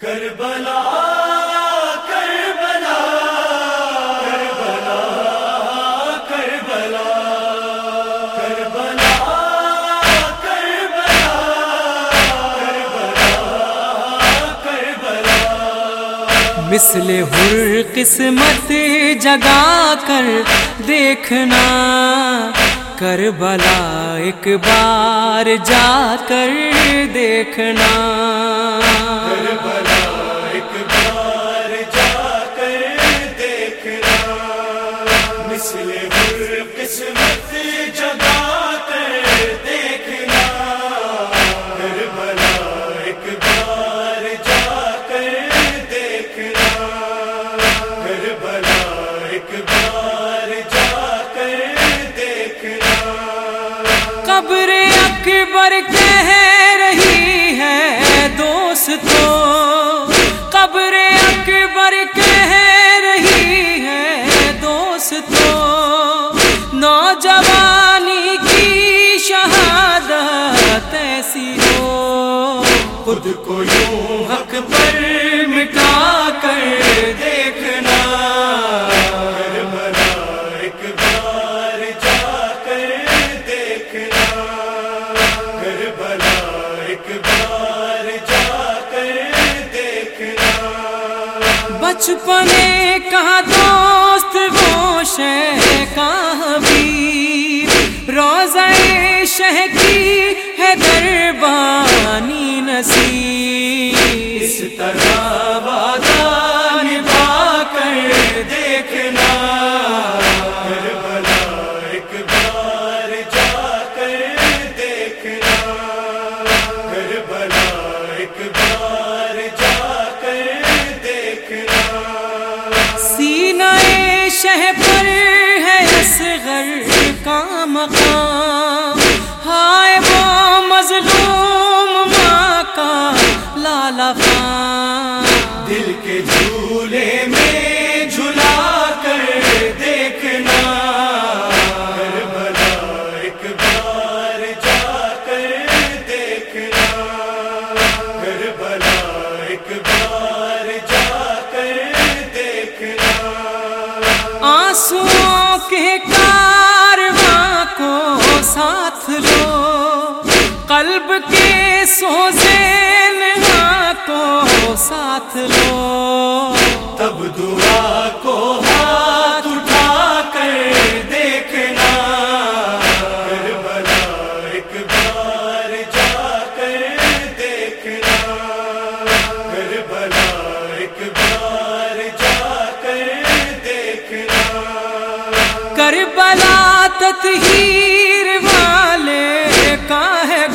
کربلا کربلا کربلا کربلا کربلا کربلا. کربلا مثل ہر قسمت جگا کر دیکھنا کربلا ایک بار جا کر دیکھنا۔ کربلا ایک بار جا کر دیکھنا۔ مثل قبر اکبر کہہ رہی ہے دوستو، قبر اکبر کہہ رہی ہے دوستو، نوجوانی کی شہادت ایسی ہو۔ خود کو یوں حق پر مٹا کر دیکھنا بچپنے کا دوست وہ شہ کا حبیب۔ روزہ شہ کی ہے دربانی نصیب۔ اس طرح بات شہ پر ہے اصغر کا مقام۔ ہائے وہ مظلوم ماں کا لالا خان۔ دل کے جھولے میں قلب کے سوزے نہا کو ساتھ لو۔ تب دعا کو ہاتھ اٹھا کر دیکھنا۔ کربلا ایک بار جا کر دیکھنا۔ کربلا ایک بار جا کر دیکھنا۔ کربلا تطہیر والے کا ہے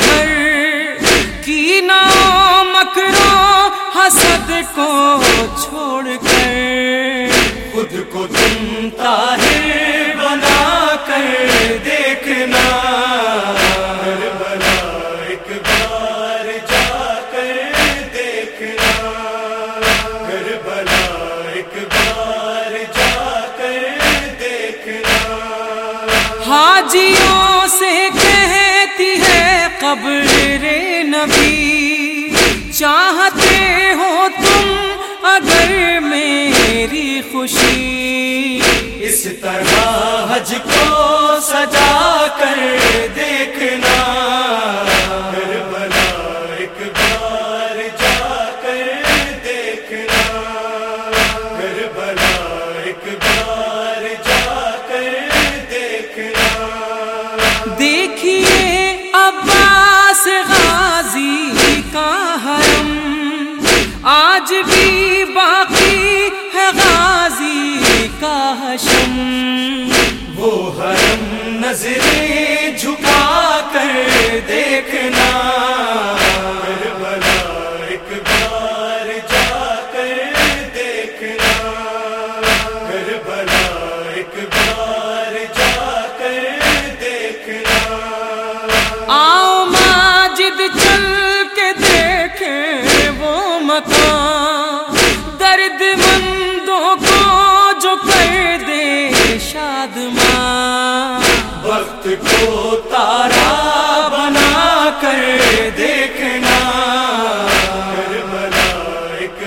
کو چھوڑ کر خود کو تم طاہر بنا کر دیکھنا۔ کربلا ایک بار جا کر دیکھنا۔ کربلا ایک بار جا کر دیکھنا۔ حاجیوں سے کہتی ہے، قبر نبی۔ چاہتے ہو تم اگر میری خوشی اس طرح حج کو کا حشم وہ حرم نظریں جھکا کر دیکھنا۔ کربلا ایک بار شاد وقت کو تارا بنا کر دیکھنا۔ ایک